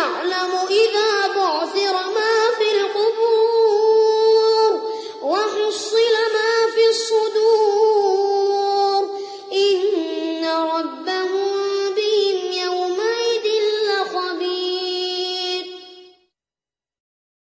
يعلم إذا بعد